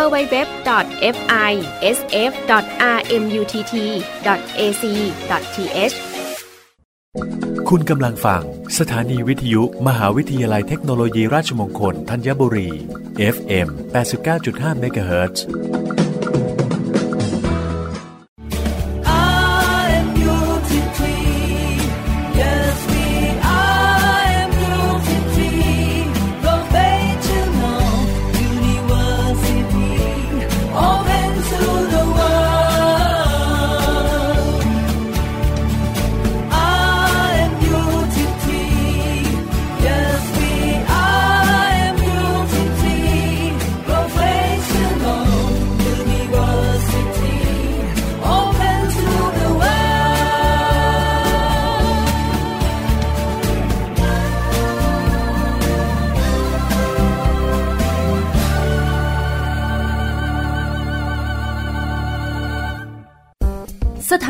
www.fisf.rmutt.ac.th คุณกำลังฟัง สถานีวิทยุ มหาวิทยาลัยเทคโนโลยีราชมงคล ธัญบุรี FM 89.5 MHz สถ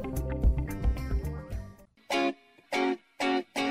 1933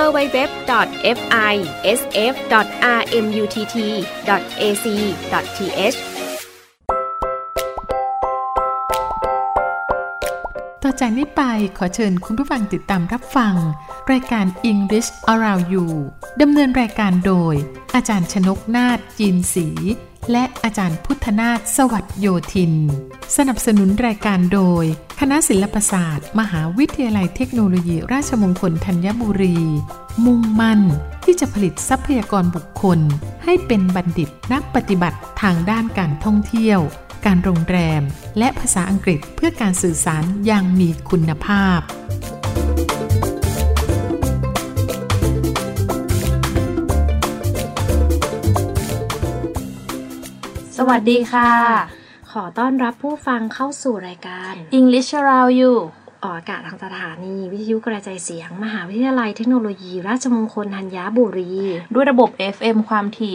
www.fisf.rmutt.ac.th ต่อจากนี้ไปขอเชิญคุณผู้ฟังติดตามรับฟัง รายการ English Around You ดำเนินรายการโดย อาจารย์ชนกนาฏจีนศรีและอาจารย์พุทธนาถสวัสดโยธิน สนับสนุนรายการโดย คณะศิลปศาสตร์ มหาวิทยาลัยเทคโนโลยีราชมงคลธัญบุรี มุ่งมั่นที่จะผลิตทรัพยากรบุคคล ให้เป็นบัณฑิตนักปฏิบัติทางด้านการท่องเที่ยว การโรงแรม และภาษาอังกฤษเพื่อการสื่อสารอย่างมีคุณภาพสวัสดีค่ะ ขอต้อนรับผู้ฟังเข้าสู่รายการ English Around You ออกอากาศทางสถานีวิทยุกระจายเสียง มหาวิทยาลัยเทคโนโลยี ราชมงคลธัญบุรี ด้วยระบบ FM ความถี่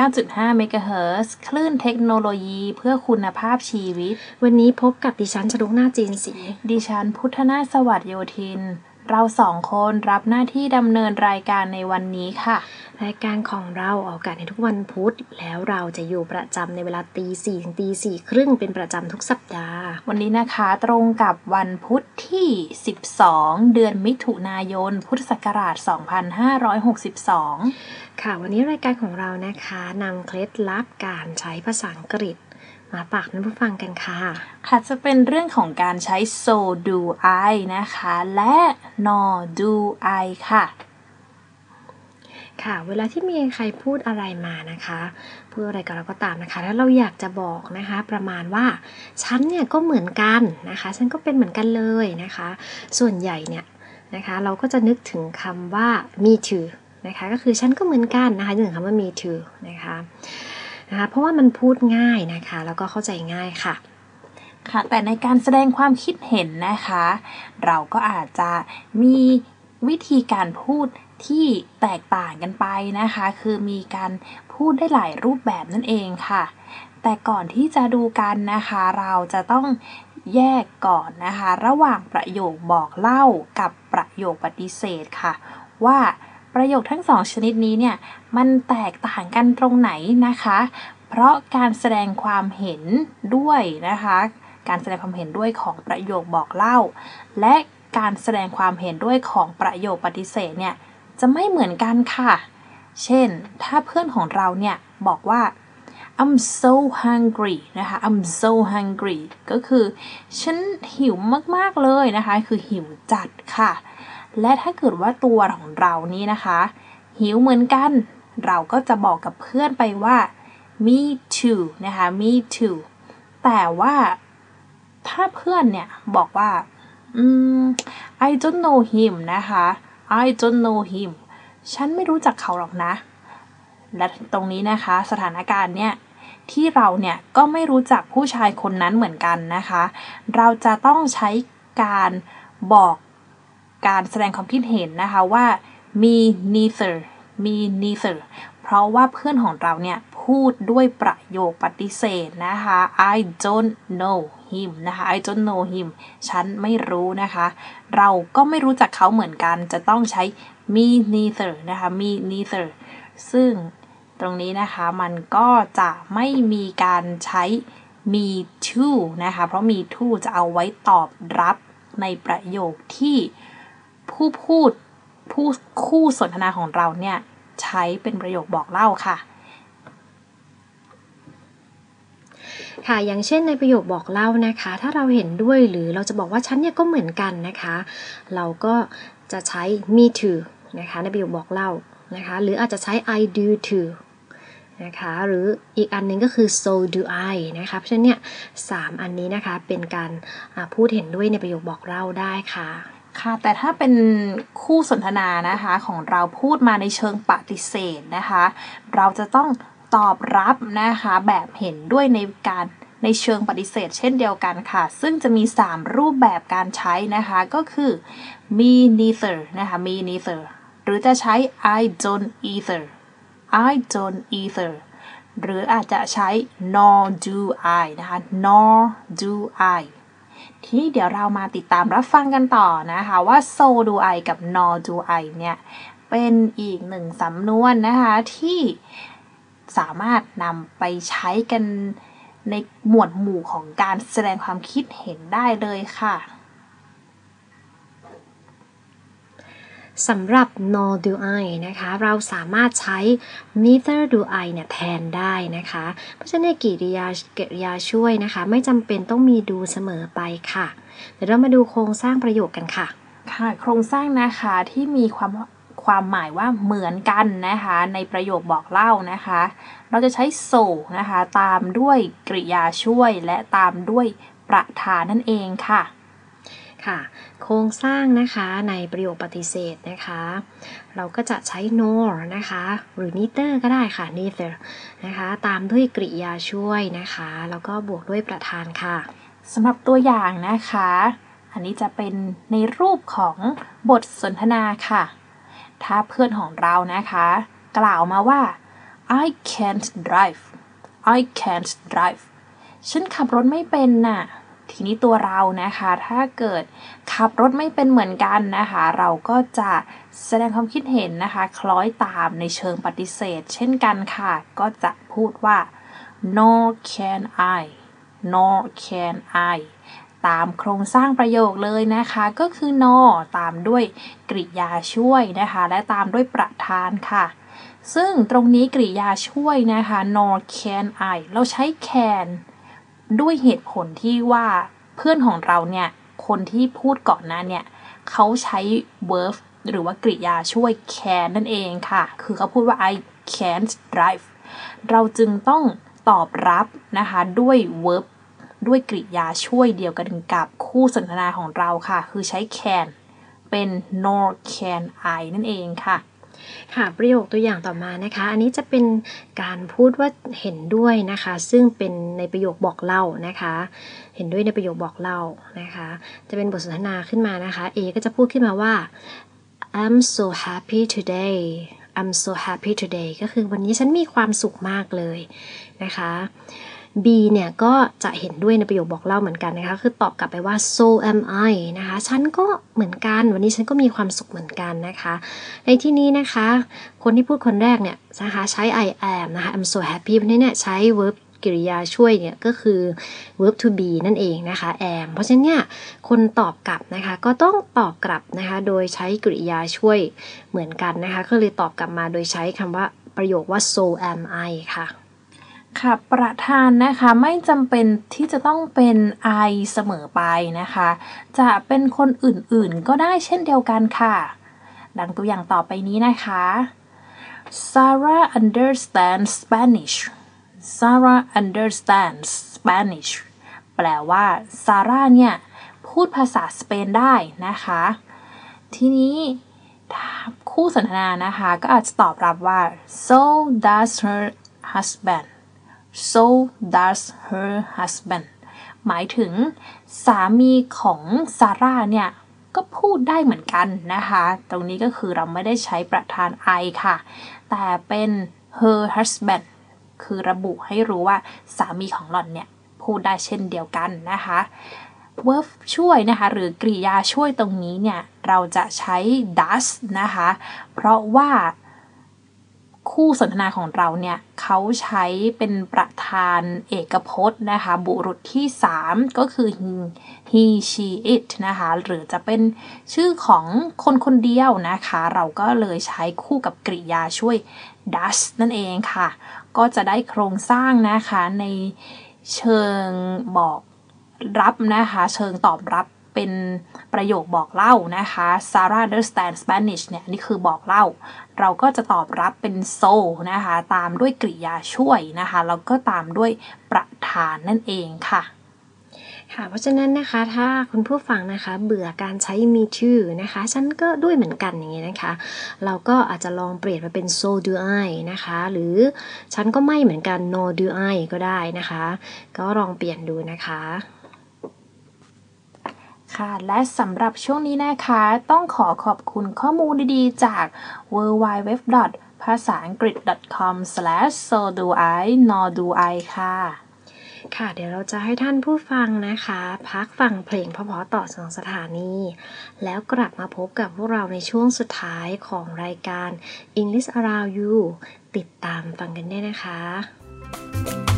89.5 เมกะเฮิรตซ์คลื่นเทคโนโลยีเพื่อคุณภาพชีวิต วันนี้พบกับดิฉันชนกหน้าจีนสี ดิฉันพุทธนาถสวัสดโยธิน เราสองคนรับหน้าที่ดำเนินรายการในวันนี้ค่ะ รายการของเราออกอากาศในทุกวันพุธ แล้วเราจะอยู่ประจำในเวลาตีสี่ถึงตีสี่ครึ่งเป็นประจำทุกสัปดาห์ วันนี้นะคะตรงกับวันพุธที่ 12 เดือนมิถุนายน พุทธศักราช 2562 ค่ะ วันนี้รายการของเรานะคะนำเคล็ดลับการใช้ภาษาอังกฤษ มาฝากท่านผู้ฟังกันค่ะ ค่ะจะเป็นเรื่องของการใช้ so do I นะคะ และ nor do I ค่ะ ค่ะ เวลาที่มีใครพูดอะไรมานะคะ พูดอะไรกับเราก็ตามนะคะ แล้วเราอยากจะบอกนะคะ ประมาณว่า ฉันเนี่ยก็เหมือนกันนะคะ ฉันก็เป็นเหมือนกันเลยนะคะ ส่วนใหญ่เนี่ยนะคะ เราก็จะนึกถึงคำว่า me too นะคะ ก็คือฉันก็เหมือนกันนะคะนึกถึงคำว่า me too นะคะ นะคะเพราะว่ามันพูดง่ายนะคะ แล้วก็เข้าใจง่ายค่ะค่ะแต่ในการแสดงความคิดเห็นนะคะ เราก็อาจจะมีวิธีการพูดที่แตกต่างกันไปนะคะ คือมีการพูดได้หลายรูปแบบนั่นเองค่ะ แต่ก่อนที่จะดูกันนะคะ เราจะต้องแยกก่อนนะคะ ระหว่างประโยคบอกเล่ากับประโยคปฏิเสธค่ะ ว่า ประโยคทั้งสองชนิดนี้เนี่ยมันแตกต่างกันตรงไหนนะคะ เพราะการแสดงความเห็นด้วยนะคะ การแสดงความเห็นด้วยของประโยคบอกเล่า และการแสดงความเห็นด้วยของประโยคปฏิเสธเนี่ยจะไม่เหมือนกันค่ะ เช่น ถ้าเพื่อนของเราเนี่ยบอกว่า I'm so hungry นะคะ I'm so hungry ก็คือ ฉันหิวมาก ๆ เลยนะคะ คือหิวจัดค่ะ และถ้าเกิดว่าตัวของเรานี้นะคะ หิวเหมือนกัน เราก็จะบอกกับเพื่อนไปว่า me too นะคะ me too แต่ว่าถ้าเพื่อนเนี่ยบอกว่า อืม I don't know him นะคะ I don't know him ฉันไม่รู้จักเขาหรอกนะ และตรงนี้นะคะสถานการณ์เนี่ยที่เราเนี่ยก็ไม่รู้จักผู้ชายคนนั้นเหมือนกันนะคะ เราจะต้องใช้การบอก การแสดงความคิดเห็นนะคะว่า me neither me neither เพราะว่าเพื่อนของเราเนี่ยพูดด้วยประโยคปฏิเสธนะคะ I don't know him นะคะ I don't know him ฉันไม่รู้นะคะ เราก็ไม่รู้จักเขาเหมือนกัน จะต้องใช้ me neither นะคะ me neither ซึ่งตรงนี้นะคะมันก็จะไม่มีการใช้ me too นะคะ เพราะ me too จะเอาไว้ตอบรับในประโยคที่ ผู้พูดผู้คู่สนทนาของเราเนี่ย ใช้เป็นประโยคบอกเล่าค่ะ ค่ะอย่างเช่นในประโยคบอกเล่านะคะ ถ้าเราเห็นด้วยหรือเราจะบอกว่าฉันเนี่ยก็เหมือนกันนะคะ เราก็จะใช้ me too นะคะในประโยคบอกเล่านะคะ หรืออาจจะใช้ I do too นะคะหรืออีกอันหนึงก็คือ so do I นะคะเพราะฉะนั้นเนี่ยสามอันนี้นะคะเป็นการพูดเห็นด้วยในประโยคบอกเล่าได้ค่ะ ค่ะแต่ถ้าเป็นคู่สนทนานะคะของเราพูดมาในเชิงปฏิเสธนะคะ เราจะต้องตอบรับนะคะแบบเห็นด้วยในการในเชิงปฏิเสธเช่นเดียวกันค่ะ ซึ่งจะมี 3 รูปแบบการใช้นะคะ ก็คือ me neither นะคะ me neither หรือจะใช้ I don't either I don't either หรืออาจจะใช้ nor do I นะคะ nor do I ทีนี้เดี๋ยวเรามาติดตามรับฟังกันต่อนะคะ ว่า so do I กับ nor do I เนี่ย เป็นอีกหนึ่งสำนวนนะคะ ที่สามารถนำไปใช้กันในหมวดหมู่ของการแสดงความคิดเห็นได้เลยค่ะ สำหรับ nor do I นะคะ เราสามารถใช้ neither do I เนี่ยแทนได้นะคะ เพราะฉะนั้นกิริยากริยาช่วยนะคะ ไม่จำเป็นต้องมีดูเสมอไปค่ะ เดี๋ยวเรามาดูโครงสร้างประโยคกันค่ะ ค่ะ โครงสร้างนะคะที่มีความความหมายว่าเหมือนกันนะคะ ในประโยคบอกเล่านะคะ เราจะใช้ so นะคะ ตามด้วยกริยาช่วยและตามด้วยประธานนั่นเองค่ะ ค่ะ โครงสร้างนะคะในประโยคปฏิเสธนะคะ เราก็จะใช้ nor นะคะ หรือ neither ก็ได้ค่ะ neither นะคะ ตามด้วยกริยาช่วยนะคะ แล้วก็บวกด้วยประธานค่ะสำหรับตัวอย่างนะคะ อันนี้จะเป็นในรูปของบทสนทนาค่ะ ถ้าเพื่อนของเรานะคะ กล่าวมาว่า I can't drive I can't drive ฉันขับรถไม่เป็นน่ะ ทีนี้ตัวเรานะคะ ถ้าเกิดขับรถไม่เป็นเหมือนกันนะคะ เราก็จะแสดงความคิดเห็นนะคะ คล้อยตามในเชิงปฏิเสธ เช่นกันค่ะ ก็จะพูดว่า no can I no can I ตามโครงสร้างประโยคเลยนะคะ ก็คือ no ตามด้วยกริยาช่วยนะคะ และตามด้วยประธานค่ะซึ่งตรงนี้กริยาช่วยนะคะ nor can I เราใช้ can ด้วยเหตุผลที่ว่าเพื่อนของเราเนี่ย คนที่พูดก่อนหน้าเนี่ยเขาใช้ verb หรือว่ากริยาช่วย can นั่นเองค่ะ คือเขาพูดว่า I can't drive เราจึงต้องตอบรับนะคะด้วย verb ด้วยกริยาช่วยเดียวกันกับคู่สนทนาของเราค่ะ คือใช้ can เป็น nor can I นั่นเองค่ะ ค่ะประโยคตัวอย่างต่อมานะคะ อันนี้จะเป็นการพูดว่าเห็นด้วยนะคะ ซึ่งเป็นในประโยคบอกเล่านะคะ เห็นด้วยในประโยคบอกเล่านะคะ จะเป็นบทสนทนาขึ้นมานะคะ A ก็จะพูดขึ้นมาว่า I'm so happy today I'm so happy today ก็คือวันนี้ฉันมีความสุขมากเลยนะคะ B เนี่ยก็จะเห็นด้วยในประโยคบอกเล่าเหมือนกันนะคะ คือตอบกลับไปว่า so am I นะคะ ฉันก็เหมือนกัน วันนี้ฉันก็มีความสุขเหมือนกันนะคะ ในที่นี้นะคะ คนที่พูดคนแรกเนี่ยนะคะใช้ I am นะคะ I'm so happy วันนี้เนี่ยใช้ verb กริยาช่วยเนี่ยก็คือ verb to be นั่นเองนะคะ am เพราะฉะนั้นเนี่ยคนตอบกลับนะคะก็ต้องตอบกลับนะคะโดยใช้กริยาช่วยเหมือนกันนะคะก็เลยตอบกลับมาโดยใช้คำว่าประโยคว่า so am I ค่ะ ค่ะประธานนะคะไม่จำเป็นที่จะต้องเป็น I เสมอไปนะคะ จะเป็นคนอื่นๆก็ได้เช่นเดียวกันค่ะ ดังตัวอย่างต่อไปนี้นะคะ Sarah understands Spanish Sarah understands Spanish แปลว่าซาร่าเนี่ย พูดภาษาสเปนได้นะคะ ทีนี้คู่สนทนานะคะ ก็อาจจะตอบรับว่า so does her husband so does her husband หมายถึงสามีของซาร่าเนี่ยก็พูดได้เหมือนกันนะคะ ตรงนี้ก็คือเราไม่ได้ใช้ประธาน I ค่ะ แต่เป็น her husband คือระบุให้รู้ว่าสามีของหล่อนเนี่ยพูดได้เช่นเดียวกันนะคะ verb ช่วยนะคะ หรือกริยาช่วยตรงนี้เนี่ย เราจะใช้ does นะคะ เพราะว่า คู่สนทนาของเราเนี่ยเขาใช้เป็นประธานเอกพจน์นะคะ บุรุษที่ 3 ก็คือ he he she it นะคะ หรือจะเป็นชื่อของคนคนเดียวนะคะ เราก็เลยใช้คู่กับกริยาช่วย does นั่นเองค่ะ ก็จะได้โครงสร้างนะคะในเชิงบอกรับนะคะ เชิงตอบรับเป็นประโยคบอกเล่านะคะ Sarah understands Spanish เนี่ยนี่คือบอกเล่า เราก็จะตอบรับเป็น so นะคะ ตามด้วยกริยาช่วยนะคะ แล้วก็ตามด้วยประธานนั่นเองค่ะค่ะเพราะฉะนั้นนะคะถ้าคุณผู้ฟังนะคะเบื่อการใช้ me too นะคะฉันก็ด้วยเหมือนกันอย่างนี้นะคะ เราก็อาจจะลองเปลี่ยนมาเป็น so do I นะคะ หรือฉันก็ไม่เหมือนกัน no do I ก็ได้นะคะ ก็ลองเปลี่ยนดูนะคะ ค่ะ และสำหรับช่วงนี้นะคะ ต้องขอขอบคุณข้อมูลดีๆ จาก w w w ภาษาอังกฤษ com/so do I nor do I ค่ะ ค่ะ เดี๋ยวเราจะให้ท่านผู้ฟังนะคะ พักฟังเพลงเพราะๆต่อสองสถานี แล้วกลับมาพบกับพวกเราในช่วงสุดท้ายของรายการ English Around You ติดตามฟังกันได้นะคะ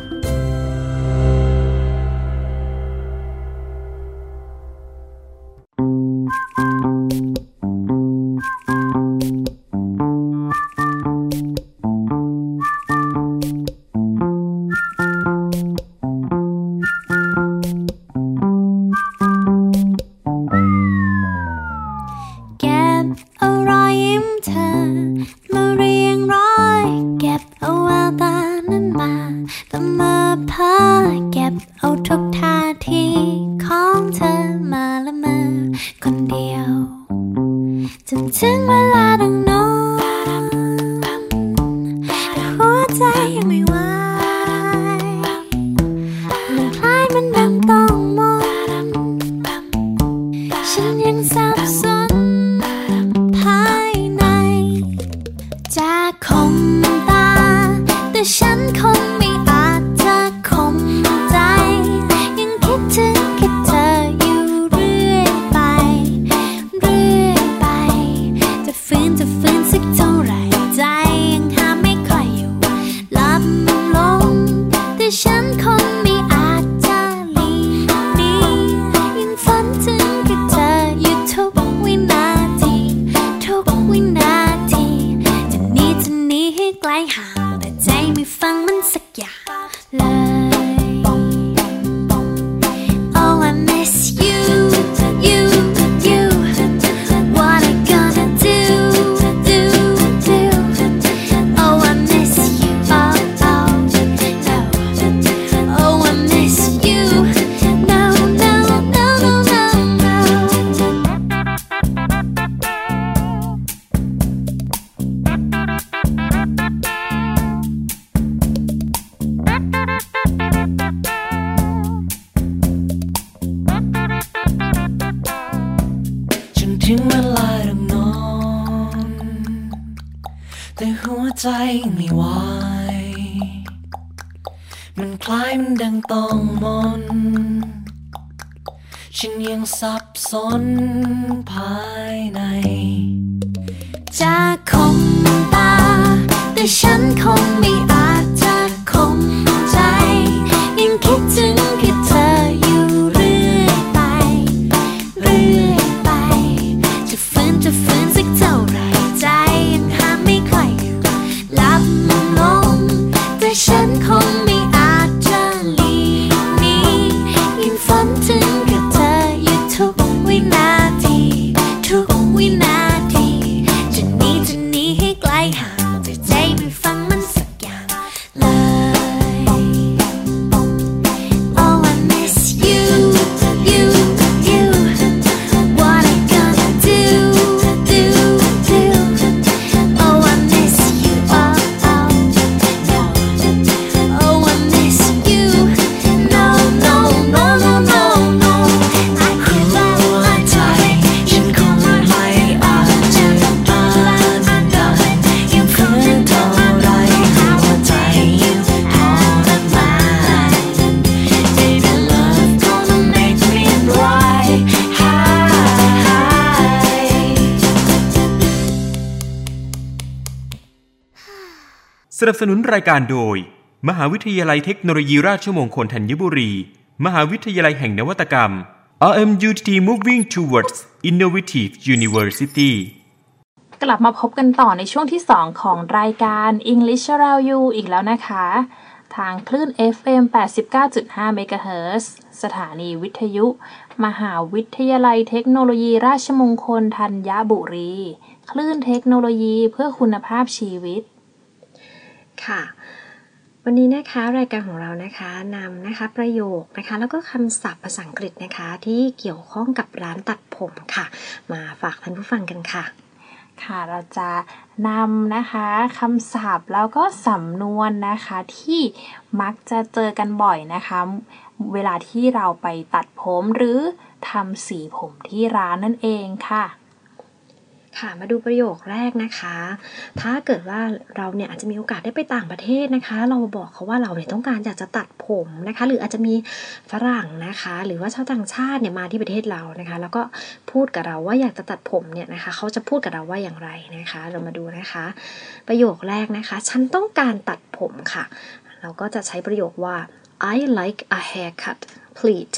สั สนับสนุนรายการโดย มหาวิทยาลัยเทคโนโลยีราชมงคลธัญบุรี มหาวิทยาลัยแห่งนวัตกรรม RMUTT Moving Towards Innovative University กลับมาพบกันต่อในช่วงที่ 2 ของรายการ English Around You อีกแล้วนะคะ ทางคลื่น FM 89.5 MHz สถานีวิทยุ มหาวิทยาลัยเทคโนโลยีราชมงคลธัญบุรี คลื่นเทคโนโลยีเพื่อคุณภาพชีวิต ค่ะ วันนี้นะคะรายการของเรานะคะนำนะคะประโยคนะคะ แล้วก็คำศัพท์ภาษาอังกฤษนะคะ ที่เกี่ยวข้องกับร้านตัดผมค่ะ มาฝากท่านผู้ฟังกันค่ะค่ะเราจะนำนะคะคำศัพท์แล้วก็สำนวนนะคะที่มักจะเจอกันบ่อยนะคะ เวลาที่เราไปตัดผมหรือทำสีผมที่ร้านนั่นเองค่ะ ค่ะมาดูประโยคแรกนะคะ ถ้าเกิดว่าเราเนี่ยอาจจะมีโอกาสได้ไปต่างประเทศนะคะ เราบอกเขาว่าเราเนี่ยต้องการอยากจะตัดผมนะคะ หรืออาจจะมีฝรั่งนะคะ หรือว่าชาวต่างชาติเนี่ยมาที่ประเทศเรานะคะ แล้วก็พูดกับเราว่าอยากจะตัดผมเนี่ยนะคะ เขาจะพูดกับเราว่าอย่างไรนะคะ เรามาดูนะคะ ประโยคแรกนะคะ ฉันต้องการตัดผมค่ะ เราก็จะใช้ประโยคว่า I like a haircut please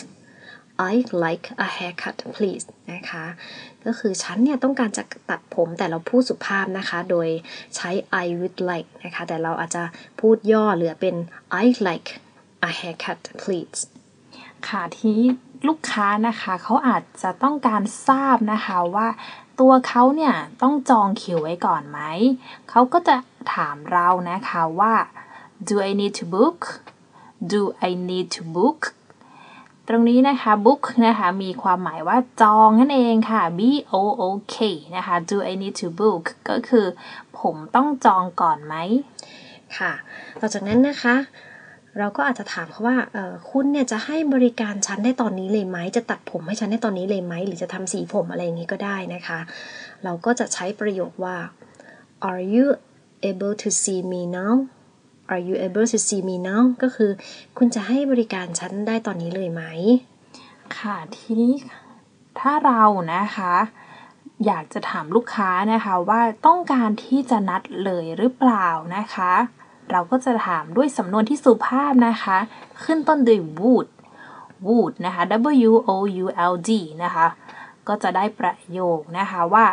I like a haircut please นะคะ ก็คือฉันเนี่ยต้องการจะตัดผมแต่เราพูดสุภาพนะคะ โดยใช้ I would like นะคะ แต่เราอาจจะพูดย่อเหลือเป็น I like a haircut please ค่ะทีนี้ลูกค้านะคะเขาอาจจะต้องการทราบนะคะว่าตัวเขาเนี่ยต้องจองคิวไว้ก่อนไหม เขาก็จะถามเรานะคะว่า do I need to book do I need to book ตรงนี้นะคะ book นะคะมีความหมายว่าจองนั่นเองค่ะ b o o k นะคะ do I need to book ก็คือผมต้องจองก่อนไหมค่ะ ต่อจากนั้นนะคะ เราก็อาจจะถามเขาว่าเออคุณเนี่ยจะให้บริการฉันได้ตอนนี้เลยไหม จะตัดผมให้ฉันได้ตอนนี้เลยไหม หรือจะทำสีผมอะไรอย่างนี้ก็ได้นะคะ เราก็จะใช้ประโยคว่า are you able to see me now are you able to see me now ก็คือคุณจะให้บริการฉันได้ตอนนี้เลยไหม ค่ะ ทีนี้ถ้าเรานะคะ อยากจะถามลูกค้านะคะว่าต้องการที่จะนัดเลยหรือเปล่านะคะ เราก็จะถามด้วยสำนวนที่สุภาพนะคะ ขึ้นต้นด้วย would would นะคะ w o u l d นะคะก็จะได้ประโยคนะคะว่า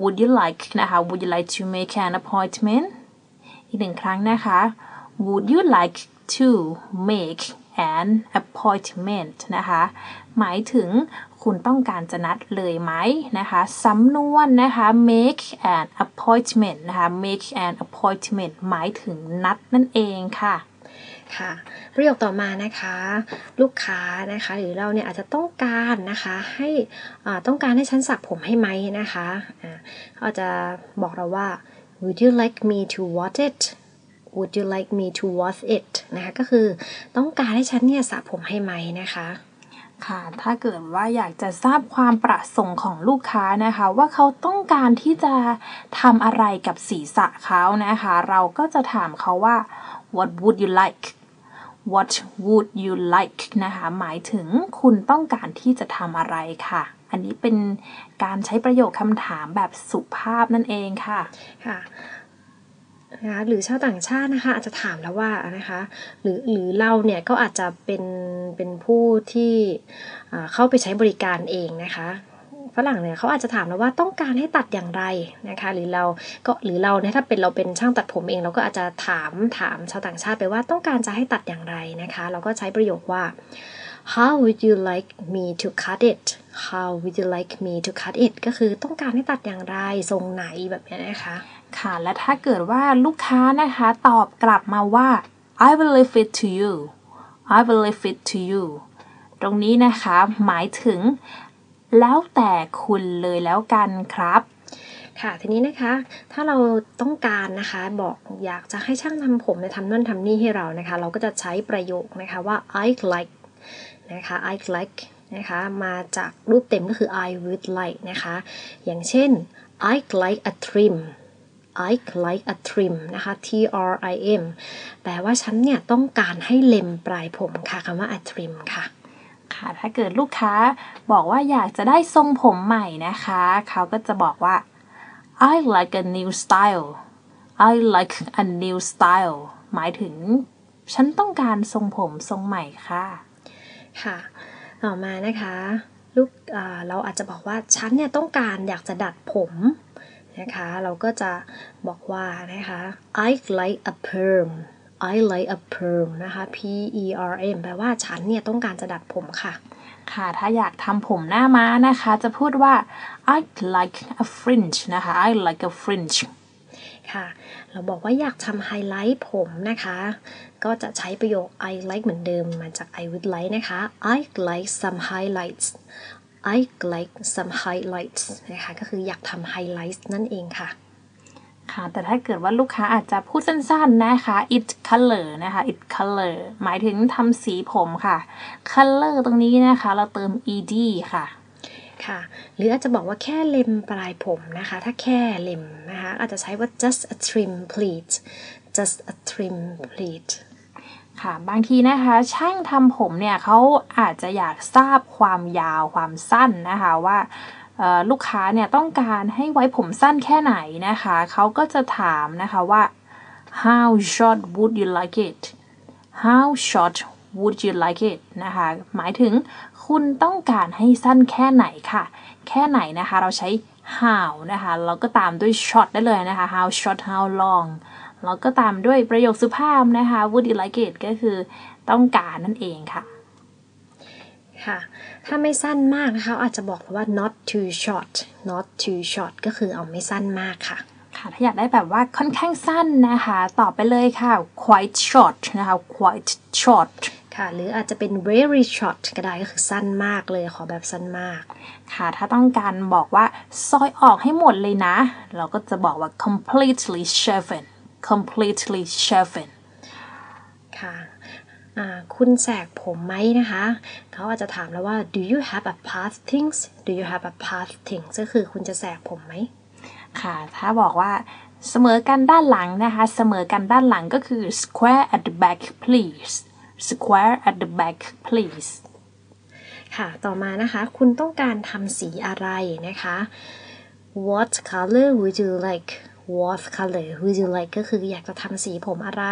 would you like นะคะ would you like to make an appointment อีกหนึ่งครั้งนะคะ would you like to make an appointment นะคะ หมายถึงคุณต้องการจะนัดเลยไหมนะคะสำนวนนะคะ make an appointment นะคะ make an appointment หมายถึงนัดนั่นเองค่ะค่ะประโยคต่อมานะคะ ลูกค้านะคะหรือเราเนี่ยอาจจะต้องการนะคะให้อ่าต้องการให้ฉันสระผมให้ไหมนะคะอ่าเขาจะบอกเราว่า would you like me to wash it would you like me to wash it นะคะก็คือต้องการให้ฉันเนี่ยสระผมให้ไหมนะคะค่ะถ้าเกิดว่าอยากจะทราบความประสงค์ของลูกค้านะคะ ว่าเขาต้องการที่จะทำอะไรกับศีรษะเขานะคะ เราก็จะถามเขาว่า what would you like what would you like นะคะหมายถึงคุณต้องการที่จะทำอะไรค่ะ อันนี้เป็นการใช้ประโยคคำถามแบบสุภาพนั่นเองค่ะค่ะ นะคะหรือชาวต่างชาตินะคะอาจจะถามแล้วว่านะคะหรือหรือเราเนี่ยก็อาจจะเป็นเป็นผู้ที่เข้าไปใช้บริการเองนะคะฝรั่งเนี่ยเขาอาจจะถามเราว่าต้องการให้ตัดอย่างไรนะคะ หรือเราก็หรือเราเนี่ยถ้าเป็นเราเป็นช่างตัดผมเองเราก็อาจจะถามถามชาวต่างชาติไปว่าต้องการจะให้ตัดอย่างไรนะคะ เราก็ใช้ประโยคว่า how would you like me to cut it how would you like me to cut it ก็คือต้องการให้ตัดอย่างไรทรงไหนแบบนี้นะคะ ค่ะ และถ้าเกิดว่าลูกค้านะคะ ตอบกลับมาว่า I will leave it to you I will leave it to you ตรงนี้นะคะ หมายถึง แล้วแต่คุณเลยแล้วกันครับค่ะทีนี้นะคะถ้าเราต้องการนะคะบอกอยากจะให้ช่างทำผมเนี่ยทำนั่นทำนี่ให้เรานะคะ เราก็จะใช้ประโยคนะคะว่า I like นะคะ I like นะคะมาจากรูปเต็มก็คือ I would like นะคะ อย่างเช่น I like a trim I like a trim นะคะ T R I M แปลว่าฉันเนี่ยต้องการให้เล็มปลายผมค่ะคำว่า a trim ค่ะค่ะถ้าเกิดลูกค้าบอกว่าอยากจะได้ทรงผมใหม่นะคะ เขาก็จะบอกว่า I like a new style I like a new style หมายถึง ฉันต้องการทรงผมทรงใหม่ค่ะ ค่ะ ต่อมานะคะ ลูกอ่าเราอาจจะบอกว่า ฉันเนี่ยต้องการอยากจะดัดผม นะคะ เราก็จะบอกว่านะคะ I like a perm I like a perm นะคะ P E R M แปลว่าฉันเนี่ยต้องการจะดัดผมค่ะ ค่ะ ถ้าอยากทำผมหน้าม้านะคะ จะพูดว่า I like a fringe นะคะ I like a fringe ค่ะ เราบอกว่าอยากทำไฮไลท์ผมนะคะ ก็จะใช้ประโยค I like เหมือนเดิมมาจาก I would like นะคะ I like some highlights I like some highlights นะคะก็คืออยากทำไฮไลท์นั่นเองค่ะ ค่ะ แต่ถ้าเกิดว่าลูกค้าอาจจะพูดสั้นๆนะคะ it color นะคะ it color หมายถึงทำสีผมค่ะ color ตรงนี้นะคะ เราเติม ed ค่ะค่ะค่ะหรืออาจจะบอกว่าแค่เล็มปลายผมนะคะ ถ้าแค่เล็มนะคะ อาจจะใช้ว่า just a trim pleat just a trim pleat ค่ะบางทีนะคะช่างทำผมเนี่ยเขาอาจจะอยากทราบความยาวความสั้นนะคะว่าลูกค้าเนี่ยต้องการให้ไว้ผมสั้นแค่ไหนนะคะเขาก็จะถามนะคะว่า how short would you like it how short would you like it นะคะหมายถึงคุณต้องการให้สั้นแค่ไหนค่ะ แค่ไหนนะคะเราใช้ how นะคะแล้วก็ตามด้วย short ได้เลยนะคะ how short how long แล้วก็ตามด้วยประโยคสุภาพนะคะ would you like it ก็คือต้องการนั่นเองค่ะ ค่ะ ถ้าไม่สั้นมากนะคะ อาจจะบอกว่า not too short not too short ก็คือเอาไม่สั้นมากค่ะ ค่ะ ถ้าอยากได้แบบว่าค่อนข้างสั้นนะคะ ตอบไปเลยค่ะ quite short นะคะ quite short ค่ะ หรืออาจจะเป็น very short ก็ได้ก็คือสั้นมากเลย ขอแบบสั้นมาก ค่ะ ถ้าต้องการบอกว่าซอยออกให้หมดเลยนะ เราก็จะบอกว่า completely shaven completely shaven ค่ะอ่าคุณแสกผมไหมนะคะ เขาอาจจะถามแล้วว่า do you have a parting do you have a parting ก็คือคุณจะแสกผมไหม ค่ะ ถ้าบอกว่าเสมอกันด้านหลังนะคะ เสมอกันด้านหลังก็คือ square at the back please square at the back please ค่ะ ต่อมานะคะ คุณต้องการทำสีอะไรนะคะ what color would you like what color would you like ก็คืออยากจะทำสีผมอะไร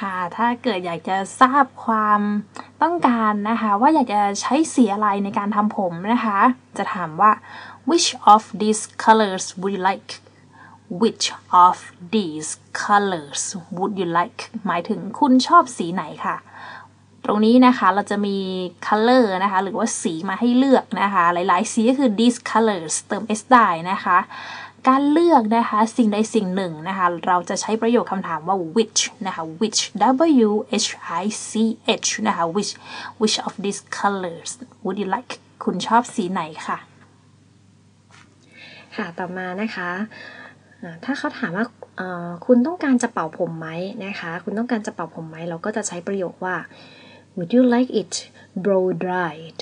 ค่ะ ถ้าเกิดอยากจะทราบความต้องการนะคะ ว่าอยากจะใช้สีอะไรในการทำผมนะคะ จะถามว่า which of these colors would you like which of these colors would you like หมายถึงคุณชอบสีไหนค่ะ ตรงนี้นะคะเราจะมี color นะคะ หรือว่าสีมาให้เลือกนะคะ หลายๆ สีก็คือ these colors เติม s ได้นะคะ การเลือกนะคะสิ่งใดสิ่งหนึ่งนะคะเราจะใช้ประโยคคำถามว่า which นะคะ which w h i c h นะคะ which which of these colors would you like คุณชอบสีไหนค่ะ ค่ะต่อมานะคะถ้าเขาถามว่าคุณต้องการจะเป่าผมไหมนะคะ คุณต้องการจะเป่าผมไหม เราก็จะใช้ประโยคว่า would you like it blow dried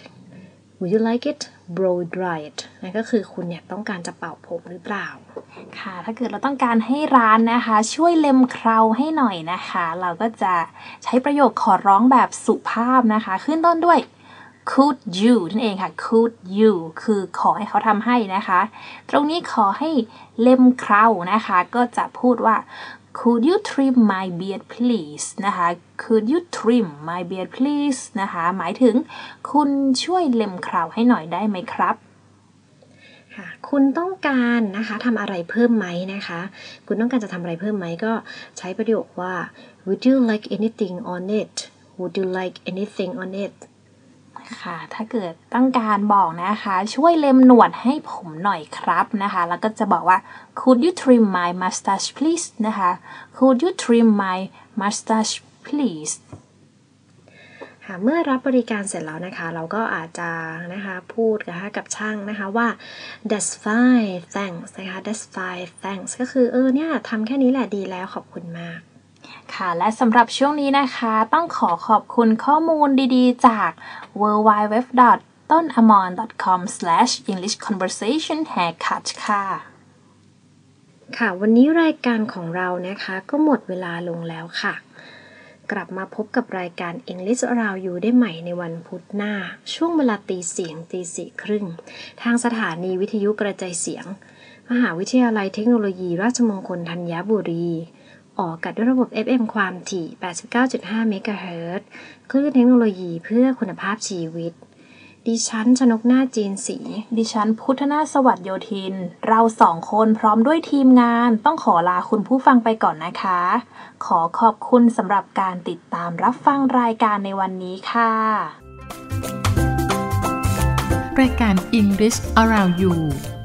would you like it blow dried นั่นก็คือคุณเนี่ยต้องการจะเป่าผมหรือเปล่า ค่ะ ถ้าเกิดเราต้องการให้ร้านนะคะ ช่วยเล็มเคราให้หน่อยนะคะ เราก็จะใช้ประโยคขอร้องแบบสุภาพนะคะ ขึ้นต้นด้วย could you นั่นเองค่ะ could you คือขอให้เขาทำให้นะคะ ตรงนี้ขอให้เล็มเครานะคะ ก็จะพูดว่า could you trim my beard please นะคะ could you trim my beard please นะคะ หมายถึงคุณช่วยเล็มเคราให้หน่อยได้ไหมครับค่ะคุณต้องการนะคะทำอะไรเพิ่มไหมนะคะ คุณต้องการจะทำอะไรเพิ่มไหมก็ใช้ประโยคว่า would you like anything on it would you like anything on it ค่ะ ถ้าเกิดต้องการบอกนะคะ ช่วยเล็มหนวดให้ผมหน่อยครับนะคะ แล้วก็จะบอกว่า could you trim my mustache please นะคะ could you trim my mustache please ค่ะเมื่อรับบริการเสร็จแล้วนะคะ เราก็อาจจะนะคะพูดนะคะกับช่างนะคะว่า that's fine thanks นะคะ that's fine thanks ก็คือเออเนี่ยทำแค่นี้แหละดีแล้วขอบคุณมาก ค่ะและสำหรับช่วงนี้นะคะ ต้องขอขอบคุณข้อมูลดีๆ จาก w w w t o n a m o n c o m e n g l i s h c o n v e r s a t i o n haircut ค่ะ ค่ะ วันนี้รายการของเรานะคะ ก็หมดเวลาลงแล้วค่ะ กลับมาพบกับรายการ English Around You ได้ใหม่ในวันพุธหน้า ช่วงเวลาตีเสียงตีสี่ครึ่ง ทางสถานีวิทยุกระจายเสียง มหาวิทยาลัยเทคโนโลยี ราชมงคลธัญบุรี ออกอากาศด้วยระบบ FM ความถี่ 89.5 เมกะเฮิรตซ์คลื่นเทคโนโลยีเพื่อคุณภาพชีวิต ดิฉันชนกหน้าจีนสี ดิฉันพุทธนาถสวัสดิ์โยธิน เราสองคนพร้อมด้วยทีมงาน ต้องขอลาคุณผู้ฟังไปก่อนนะคะ ขอขอบคุณสำหรับการติดตามรับฟังรายการในวันนี้ค่ะ รายการ English Around You